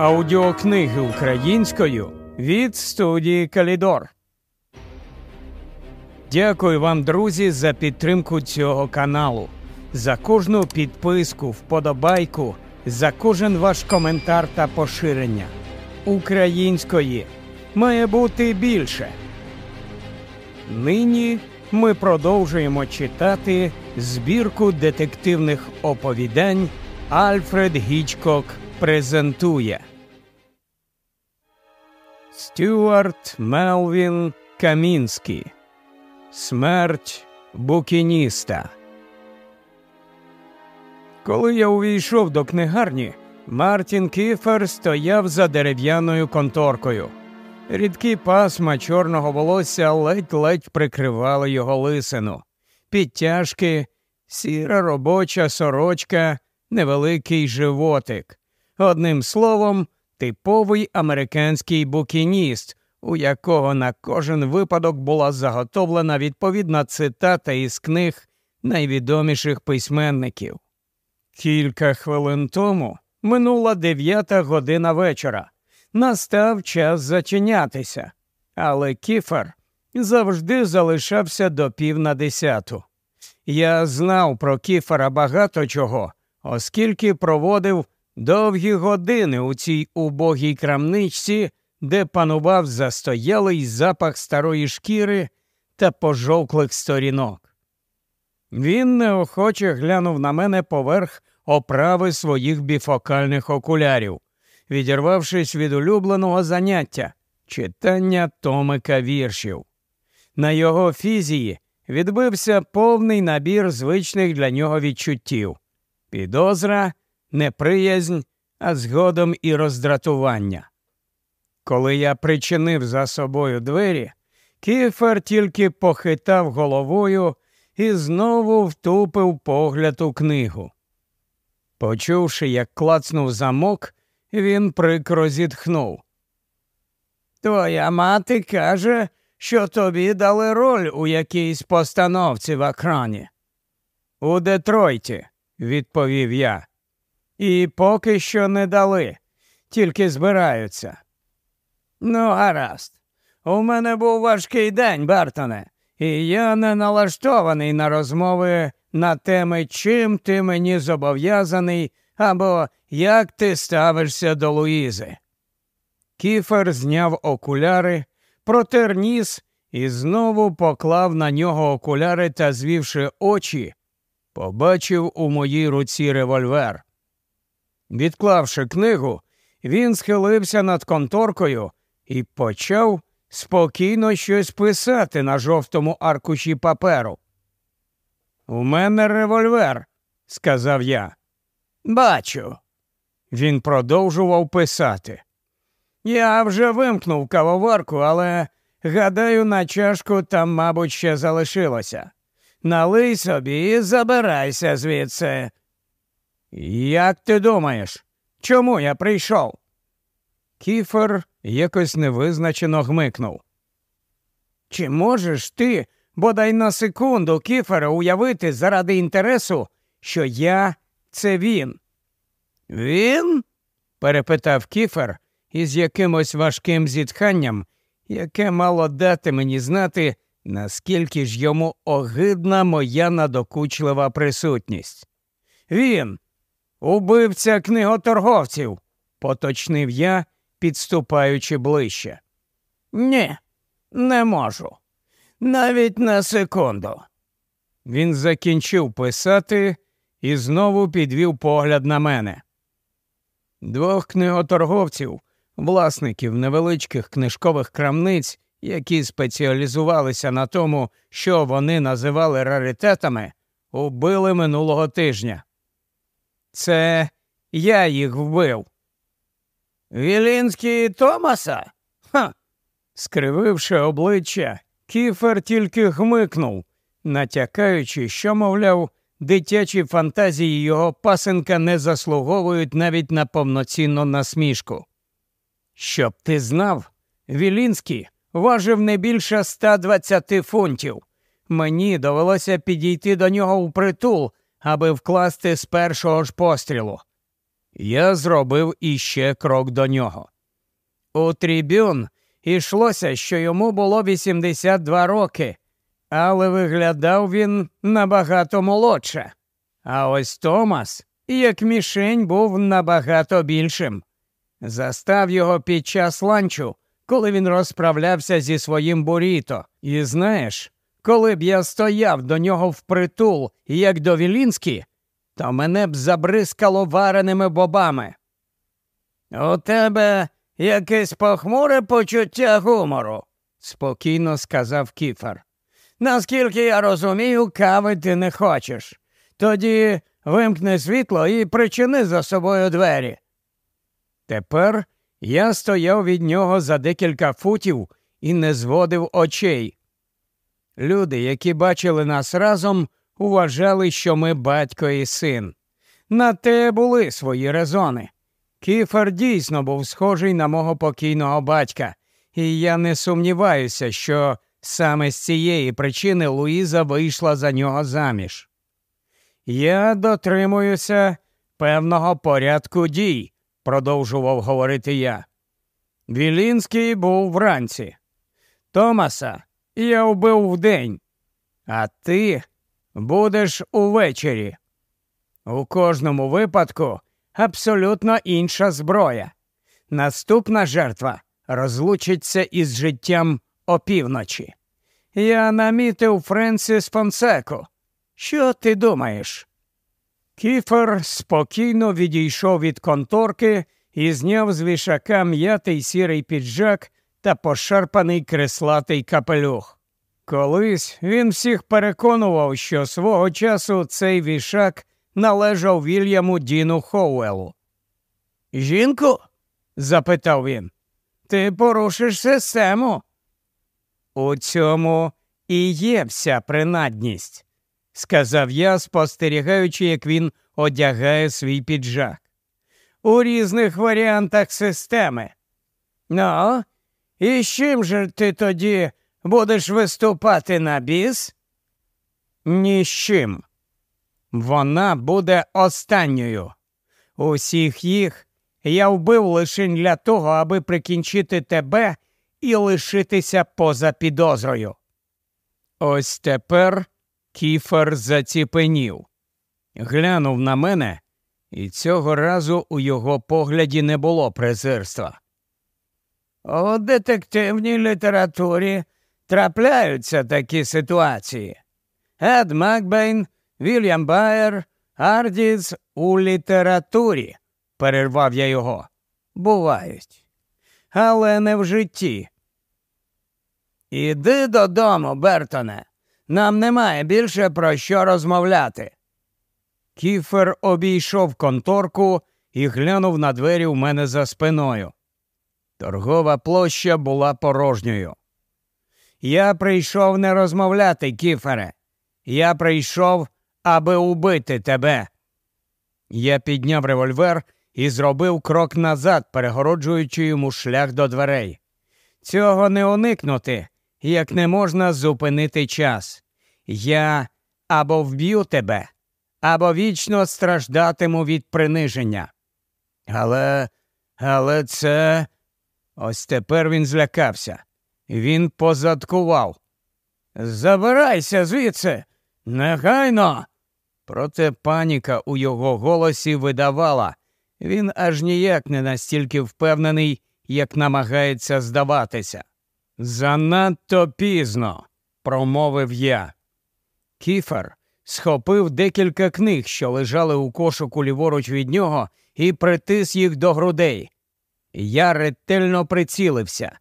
Аудіокниги українською від студії Калідор. Дякую вам, друзі, за підтримку цього каналу, за кожну підписку, вподобайку, за кожен ваш коментар та поширення. Української має бути більше. Нині ми продовжуємо читати збірку детективних оповідань Альфред Гічкок презентує. Стюарт Мелвін Камінський. Смерть букініста. Коли я увійшов до книгарні, Мартін Кіфер стояв за дерев'яною конторкою. Рідкі пасма чорного волосся ледь-ледь прикривали його лисину, підтяжки, сіра робоча сорочка, невеликий животик. Одним словом, типовий американський букініст, у якого на кожен випадок була заготовлена відповідна цитата із книг найвідоміших письменників. Кілька хвилин тому минула дев'ята година вечора. Настав час зачинятися, але кіфер завжди залишався до пів на десяту. Я знав про кіфера багато чого, оскільки проводив довгі години у цій убогій крамничці, де панував застоялий запах старої шкіри та пожовклих сторінок. Він неохоче глянув на мене поверх оправи своїх біфокальних окулярів, відірвавшись від улюбленого заняття читання томика віршів. На його фізії відбився повний набір звичних для нього відчуттів підозра, неприязнь, а згодом і роздратування. Коли я причинив за собою двері, кіфер тільки похитав головою і знову втупив погляд у книгу. Почувши, як клацнув замок, він прикро зітхнув. Твоя мати каже, що тобі дали роль у якійсь постановці в екрані. У Детройті, відповів я. І поки що не дали, тільки збираються. Ну, гаразд. У мене був важкий день, Бертоне, і я не налаштований на розмови на теми, чим ти мені зобов'язаний або як ти ставишся до Луїзи. Кіфер зняв окуляри, протер ніс і знову поклав на нього окуляри та, звівши очі, побачив у моїй руці револьвер. Відклавши книгу, він схилився над конторкою і почав спокійно щось писати на жовтому аркуші паперу. У мене револьвер, сказав я. Бачу. Він продовжував писати. Я вже вимкнув кавоварку, але, гадаю, на чашку там, мабуть, ще залишилося. Налий собі і забирайся звідси. Як ти думаєш, чому я прийшов? Кіфер якось невизначено гмикнув. Чи можеш ти бодай на секунду Кіфера уявити заради інтересу, що я це він? Він? перепитав Кіфер із якимось важким зітханням, яке мало дати мені знати, наскільки ж йому огидна моя надокучлива присутність. Він, убивця книготорговців, поточнив я, підступаючи ближче. Ні, не можу. Навіть на секунду. Він закінчив писати і знову підвів погляд на мене. Двох книготорговців, власників невеличких книжкових крамниць, які спеціалізувалися на тому, що вони називали раритетами, убили минулого тижня. Це я їх вбив. Вілінський Томаса? Ха. Скрививши обличчя, кіфер тільки гмикнув, натякаючи, що, мовляв, дитячі фантазії його пасенка не заслуговують навіть на повноцінну насмішку. Щоб ти знав, Вілінський важив не більше 120 фунтів. Мені довелося підійти до нього у притул, аби вкласти з першого ж пострілу. Я зробив іще крок до нього. У трибюн йшлося, що йому було 82 роки, але виглядав він набагато молодше. А ось Томас, як мішень, був набагато більшим. Застав його під час ланчу, коли він розправлявся зі своїм буріто. І знаєш, коли б я стояв до нього впритул, як до Вілінські, то мене б забризкало вареними бобами. У тебе якесь похмуре почуття гумору, спокійно сказав кіфер. Наскільки я розумію, кави ти не хочеш. Тоді вимкни світло і причини за собою двері. Тепер я стояв від нього за декілька футів і не зводив очей. Люди, які бачили нас разом, вважали, що ми батько і син. На те були свої резони. Кіфер дійсно був схожий на мого покійного батька, і я не сумніваюся, що саме з цієї причини Луїза вийшла за нього заміж. Я дотримуюся певного порядку дій, продовжував говорити я. Вілінський був вранці. Томаса я вбив вдень, а ти будеш увечері. У кожному випадку абсолютно інша зброя. Наступна жертва розлучиться із життям опівночі. Я намітив Френсіс Фонсеку. Що ти думаєш? Кіфер спокійно відійшов від конторки і зняв з вішака м'ятий сірий піджак та пошарпаний креслатий капелюх. Колись він всіх переконував, що свого часу цей вішак належав Вільяму Діну Хоуелу. Жінку? запитав він. Ти порушиш систему. У цьому і є вся принадність, сказав я, спостерігаючи, як він одягає свій піджак. У різних варіантах системи. Ну, і з чим же ти тоді будеш виступати на біс? Ні з чим. Вона буде останньою. Усіх їх я вбив лише для того, аби прикінчити тебе і лишитися поза підозрою. Ось тепер кіфер заціпенів, глянув на мене, і цього разу у його погляді не було презирства. У детективній літературі трапляються такі ситуації. Ед Макбейн, Вільям Байер, Ардіс у літературі, перервав я його. Бувають. Але не в житті. Іди додому, Бертоне. Нам немає більше про що розмовляти. Кіфер обійшов конторку і глянув на двері у мене за спиною. Торгова площа була порожньою. Я прийшов не розмовляти, кіфере. Я прийшов, аби убити тебе. Я підняв револьвер і зробив крок назад, перегороджуючи йому шлях до дверей. Цього не уникнути, як не можна зупинити час. Я або вб'ю тебе, або вічно страждатиму від приниження. Але, але це. Ось тепер він злякався. Він позадкував. Забирайся звідси, негайно. Проте паніка у його голосі видавала. Він аж ніяк не настільки впевнений, як намагається здаватися. Занадто пізно, промовив я. Кіфер схопив декілька книг, що лежали у кошику ліворуч від нього, і притис їх до грудей. Я ретельно прицілився.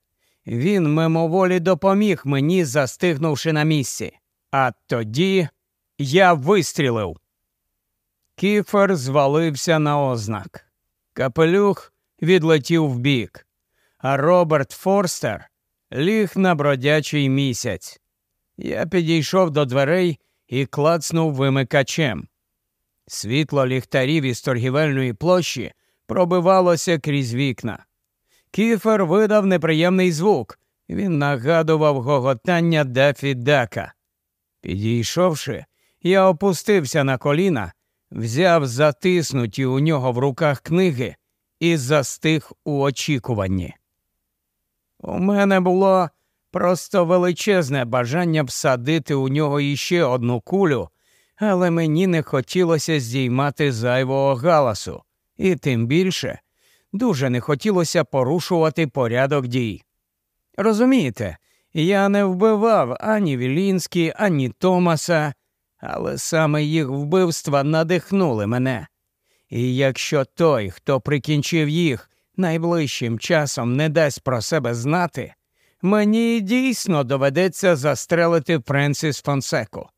Він мимоволі допоміг мені, застигнувши на місці. А тоді я вистрілив. Кіфер звалився на ознак. Капелюх відлетів вбік, а Роберт Форстер ліг на бродячий місяць. Я підійшов до дверей і клацнув вимикачем. Світло ліхтарів із торгівельної площі пробивалося крізь вікна. Кіфер видав неприємний звук. Він нагадував гоготання Дафі Дака. Підійшовши, я опустився на коліна, взяв затиснуті у нього в руках книги і застиг у очікуванні. У мене було просто величезне бажання всадити у нього іще одну кулю, але мені не хотілося здіймати зайвого галасу, і тим більше дуже не хотілося порушувати порядок дій. Розумієте, я не вбивав ані Вілінські, ані Томаса, але саме їх вбивства надихнули мене. І якщо той, хто прикінчив їх, найближчим часом не дасть про себе знати, мені дійсно доведеться застрелити Френсіс Фонсеку.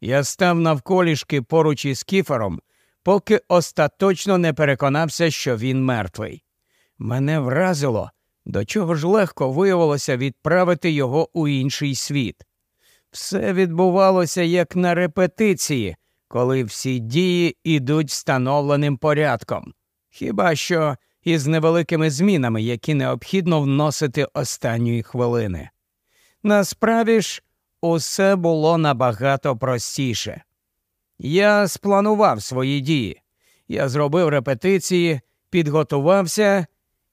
Я став навколішки поруч із кіфером, поки остаточно не переконався, що він мертвий. Мене вразило, до чого ж легко виявилося відправити його у інший світ. Все відбувалося як на репетиції, коли всі дії ідуть встановленим порядком, хіба що із невеликими змінами, які необхідно вносити останньої хвилини. Насправді ж, усе було набагато простіше. Я спланував свої дії, я зробив репетиції, підготувався,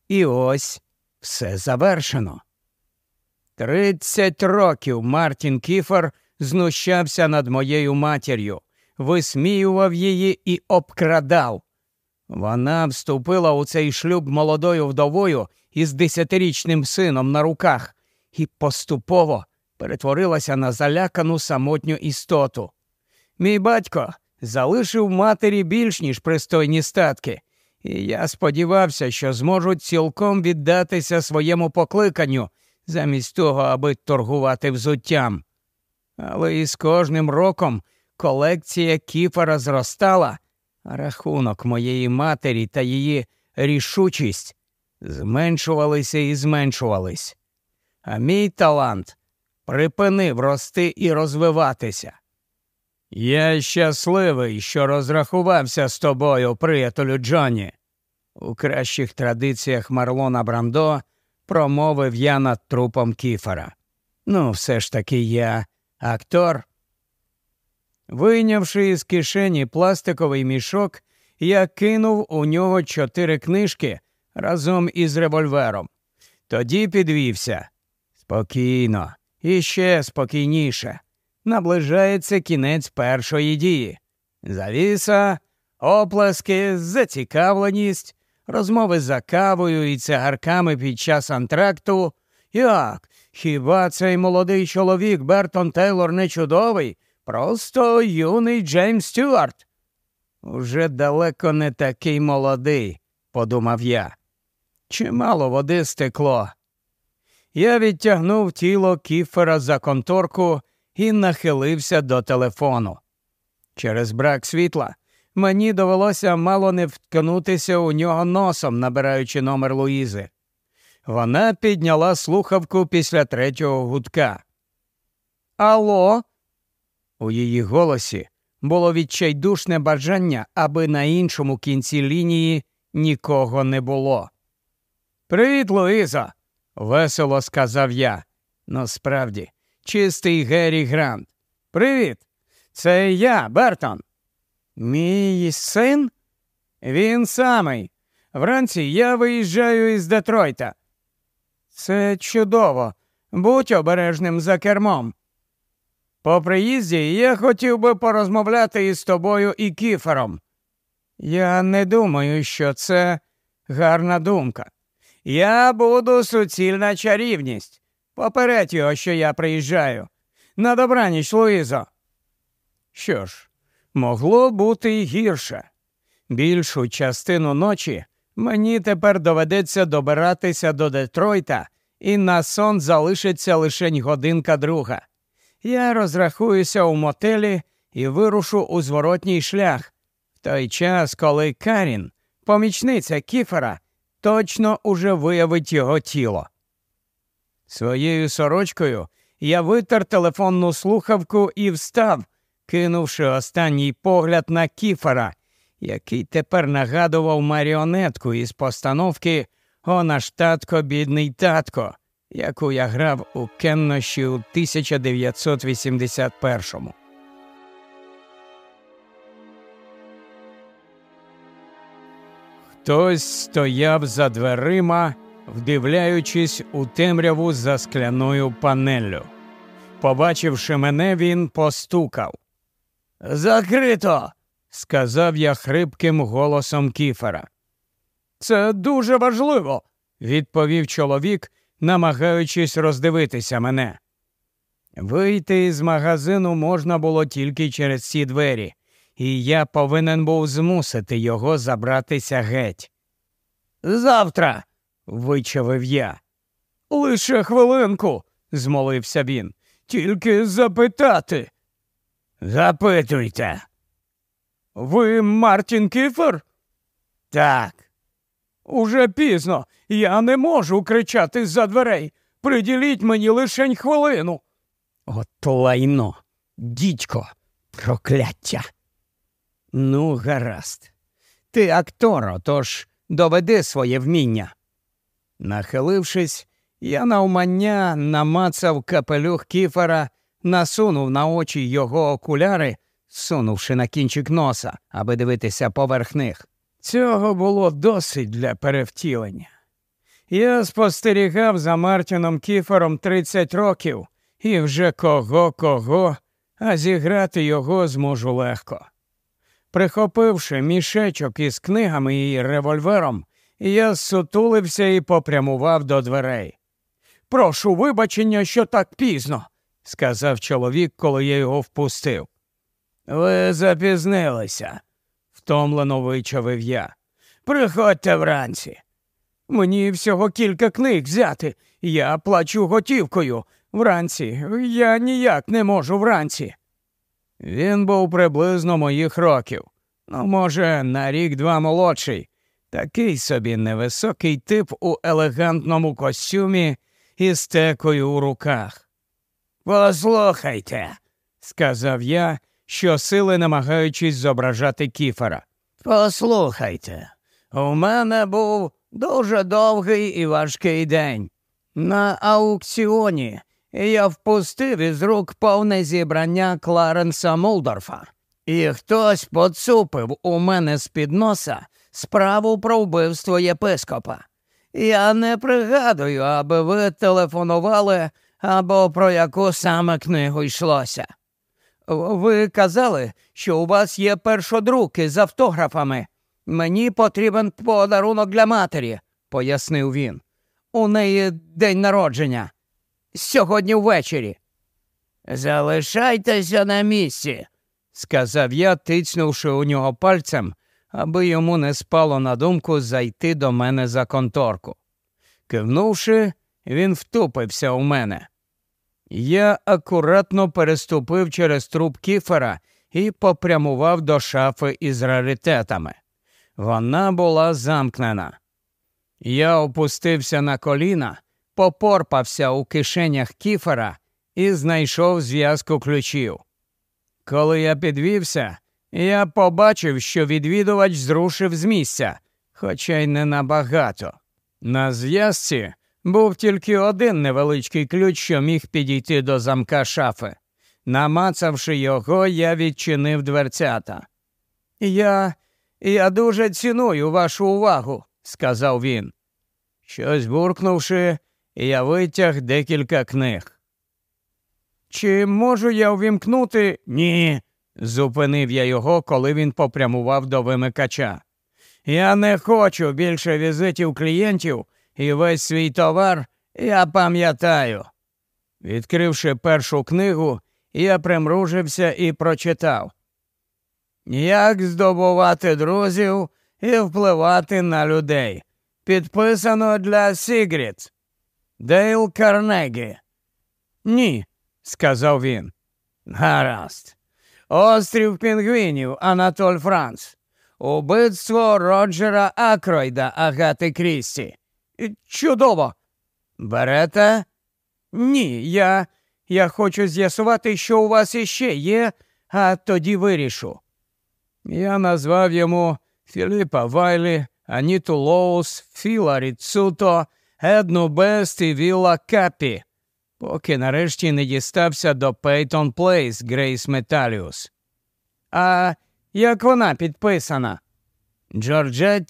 і ось все завершено. Тридцять років Мартін Кіфер знущався над моєю матір'ю, висміював її і обкрадав. Вона вступила у цей шлюб молодою вдовою із десятирічним сином на руках і поступово перетворилася на залякану самотню істоту. Мій батько залишив матері більш ніж пристойні статки, і я сподівався, що зможуть цілком віддатися своєму покликанню замість того, аби торгувати взуттям. Але із кожним роком колекція кіфера зростала, а рахунок моєї матері та її рішучість зменшувалися і зменшувались. А мій талант припинив рости і розвиватися. Я щасливий, що розрахувався з тобою, приятелю Джоні. У кращих традиціях Марлона Брандо промовив я над трупом кіфера. Ну, все ж таки я актор. Вийнявши із кишені пластиковий мішок, я кинув у нього чотири книжки разом із револьвером. Тоді підвівся. Спокійно, іще спокійніше. Наближається кінець першої дії. Завіса, оплески, зацікавленість, розмови за кавою і цигарками під час антракту. Як? Хіба цей молодий чоловік Бертон Тейлор не чудовий? Просто юний Джеймс Стюарт. Уже далеко не такий молодий, подумав я. Чимало води стекло. Я відтягнув тіло кіфера за конторку і нахилився до телефону. Через брак світла мені довелося мало не вткнутися у нього носом, набираючи номер Луїзи. Вона підняла слухавку після третього гудка. Алло? У її голосі було відчайдушне бажання, аби на іншому кінці лінії нікого не було. Привіт, Луїза, весело сказав я. Насправді, чистий Геррі Грант. Привіт. Це я, Бертон. Мій син? Він самий. Вранці я виїжджаю із Детройта. Це чудово. Будь обережним за кермом. По приїзді я хотів би порозмовляти із тобою і кіфером. Я не думаю, що це гарна думка. Я буду суцільна чарівність. Попередь його, що я приїжджаю. На добраніч, Луїзо. Що ж, могло бути й гірше. Більшу частину ночі мені тепер доведеться добиратися до Детройта, і на сон залишиться лише годинка друга. Я розрахуюся у мотелі і вирушу у зворотній шлях в той час, коли Карін, помічниця Кіфера, точно уже виявить його тіло. Своєю сорочкою я витер телефонну слухавку і встав, кинувши останній погляд на кіфера, який тепер нагадував маріонетку із постановки «О наш татко, бідний татко, яку я грав у Кенноші у 1981-му. Хтось стояв за дверима вдивляючись у темряву за скляною панеллю. Побачивши мене, він постукав. Закрито, сказав я хрипким голосом кіфера. Це дуже важливо, відповів чоловік, намагаючись роздивитися мене. Вийти із магазину можна було тільки через ці двері, і я повинен був змусити його забратися геть. Завтра, вичавив я. Лише хвилинку, змолився він. Тільки запитати. Запитуйте. Ви Мартін Кіфер? Так. Уже пізно. Я не можу кричати з-за дверей. Приділіть мені лишень хвилину. От лайно, дідько, прокляття. Ну, гаразд. Ти актор, отож доведи своє вміння. Нахилившись, я навмання намацав капелюх кіфера, насунув на очі його окуляри, сунувши на кінчик носа, аби дивитися поверх них. Цього було досить для перевтілення. Я спостерігав за Мартіном Кіфером 30 років і вже кого кого, а зіграти його зможу легко. Прихопивши мішечок із книгами і револьвером, я сутулився і попрямував до дверей. Прошу вибачення, що так пізно, сказав чоловік, коли я його впустив. Ви запізнилися, втомлено вичавив я. Приходьте вранці. Мені всього кілька книг взяти. Я плачу готівкою. Вранці я ніяк не можу вранці. Він був приблизно моїх років, ну, може, на рік два молодший, такий собі невисокий тип у елегантному костюмі і стекою у руках. Послухайте, сказав я, щосили намагаючись зображати кіфера. Послухайте, у мене був дуже довгий і важкий день. На аукціоні я впустив із рук повне зібрання Кларенса Молдорфа, і хтось поцупив у мене з під носа справу про вбивство єпископа. Я не пригадую, аби ви телефонували або про яку саме книгу йшлося. Ви казали, що у вас є першодруки з автографами. Мені потрібен подарунок для матері, пояснив він. У неї день народження. Сьогодні ввечері. Залишайтеся на місці, сказав я, тицнувши у нього пальцем, аби йому не спало на думку зайти до мене за конторку. Кивнувши, він втупився у мене. Я акуратно переступив через труп кіфера і попрямував до шафи із раритетами. Вона була замкнена. Я опустився на коліна, попорпався у кишенях кіфера і знайшов зв'язку ключів. Коли я підвівся, я побачив, що відвідувач зрушив з місця, хоча й не набагато. На зв'язці був тільки один невеличкий ключ, що міг підійти до замка шафи. Намацавши його, я відчинив дверцята. Я я дуже ціную вашу увагу, сказав він. Щось буркнувши, я витяг декілька книг. Чи можу я увімкнути? Ні, зупинив я його, коли він попрямував до вимикача. Я не хочу більше візитів клієнтів і весь свій товар я пам'ятаю. Відкривши першу книгу, я примружився і прочитав. Як здобувати друзів і впливати на людей. Підписано для Сіґрід. Дейл Карнегі. Ні, сказав він. Гаразд. Острів Пінгвінів Анатоль Франс. Убивство Роджера Акройда Агати Крісті. Чудово. Берете? Ні, я я хочу з'ясувати, що у вас іще є, а тоді вирішу. Я назвав йому Філіпа Вайлі, Аніту Лоус, Філа Ріццуто, Едну Бест і Вілла Каппі, поки нарешті не дістався до Пейтон Плейс Грейс Металіос. А як вона підписана? Джорджет